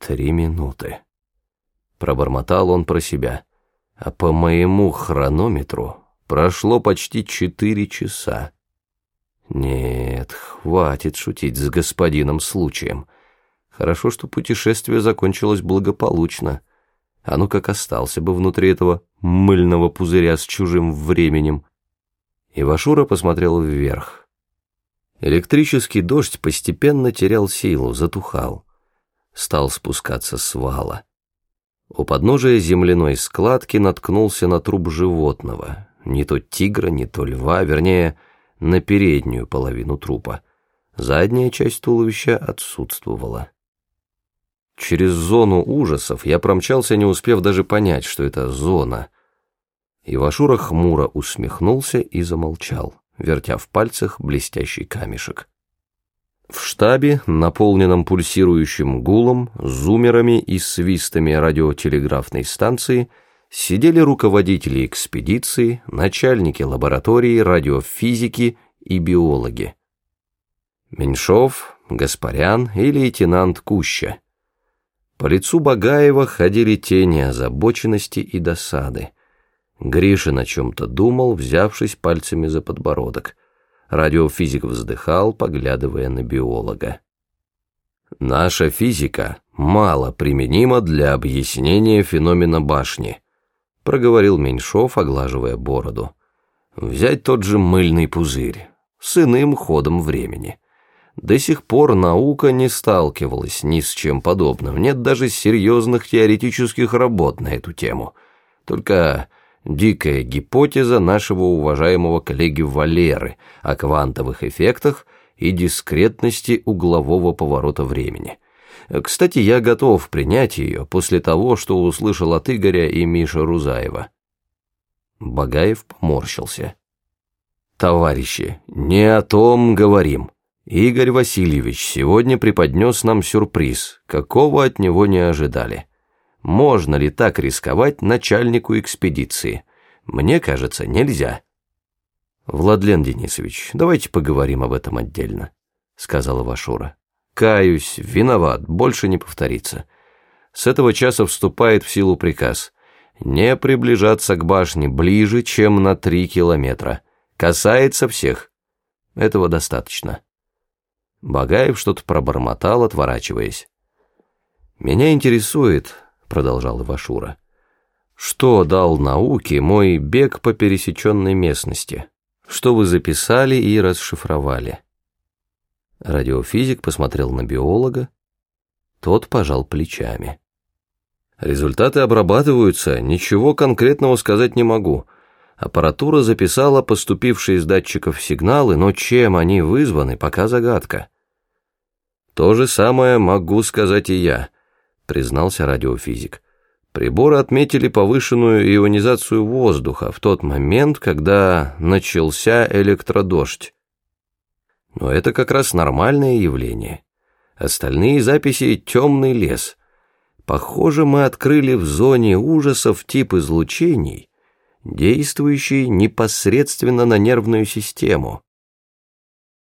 Три минуты. Пробормотал он про себя. А по моему хронометру прошло почти четыре часа. Нет, хватит шутить с господином случаем. Хорошо, что путешествие закончилось благополучно. А ну как остался бы внутри этого мыльного пузыря с чужим временем. Ивашура посмотрел вверх. Электрический дождь постепенно терял силу, затухал. Стал спускаться с вала. У подножия земляной складки наткнулся на труп животного. Не то тигра, не то льва, вернее, на переднюю половину трупа. Задняя часть туловища отсутствовала. Через зону ужасов я промчался, не успев даже понять, что это зона. Ивашура хмуро усмехнулся и замолчал вертя в пальцах блестящий камешек. В штабе, наполненном пульсирующим гулом, зумерами и свистами радиотелеграфной станции, сидели руководители экспедиции, начальники лаборатории радиофизики и биологи. Меньшов, Гаспарян и лейтенант Куща. По лицу Багаева ходили тени озабоченности и досады. Гришин о чем-то думал, взявшись пальцами за подбородок. Радиофизик вздыхал, поглядывая на биолога. «Наша физика мало применима для объяснения феномена башни», проговорил Меньшов, оглаживая бороду. «Взять тот же мыльный пузырь с иным ходом времени». До сих пор наука не сталкивалась ни с чем подобным, нет даже серьезных теоретических работ на эту тему. Только дикая гипотеза нашего уважаемого коллеги Валеры о квантовых эффектах и дискретности углового поворота времени. Кстати, я готов принять ее после того, что услышал от Игоря и Миши Рузаева. Багаев поморщился. «Товарищи, не о том говорим. Игорь Васильевич сегодня преподнес нам сюрприз, какого от него не ожидали». Можно ли так рисковать начальнику экспедиции? Мне кажется, нельзя. Владлен Денисович, давайте поговорим об этом отдельно, сказала Вашура. Каюсь, виноват, больше не повторится. С этого часа вступает в силу приказ не приближаться к башне ближе, чем на три километра. Касается всех. Этого достаточно. Багаев что-то пробормотал, отворачиваясь. Меня интересует, продолжал Ивашура. «Что дал науке мой бег по пересеченной местности? Что вы записали и расшифровали?» Радиофизик посмотрел на биолога. Тот пожал плечами. «Результаты обрабатываются, ничего конкретного сказать не могу. Аппаратура записала поступившие из датчиков сигналы, но чем они вызваны, пока загадка. То же самое могу сказать и я» признался радиофизик. Приборы отметили повышенную ионизацию воздуха в тот момент, когда начался электродождь. Но это как раз нормальное явление. Остальные записи — темный лес. Похоже, мы открыли в зоне ужасов тип излучений, действующий непосредственно на нервную систему.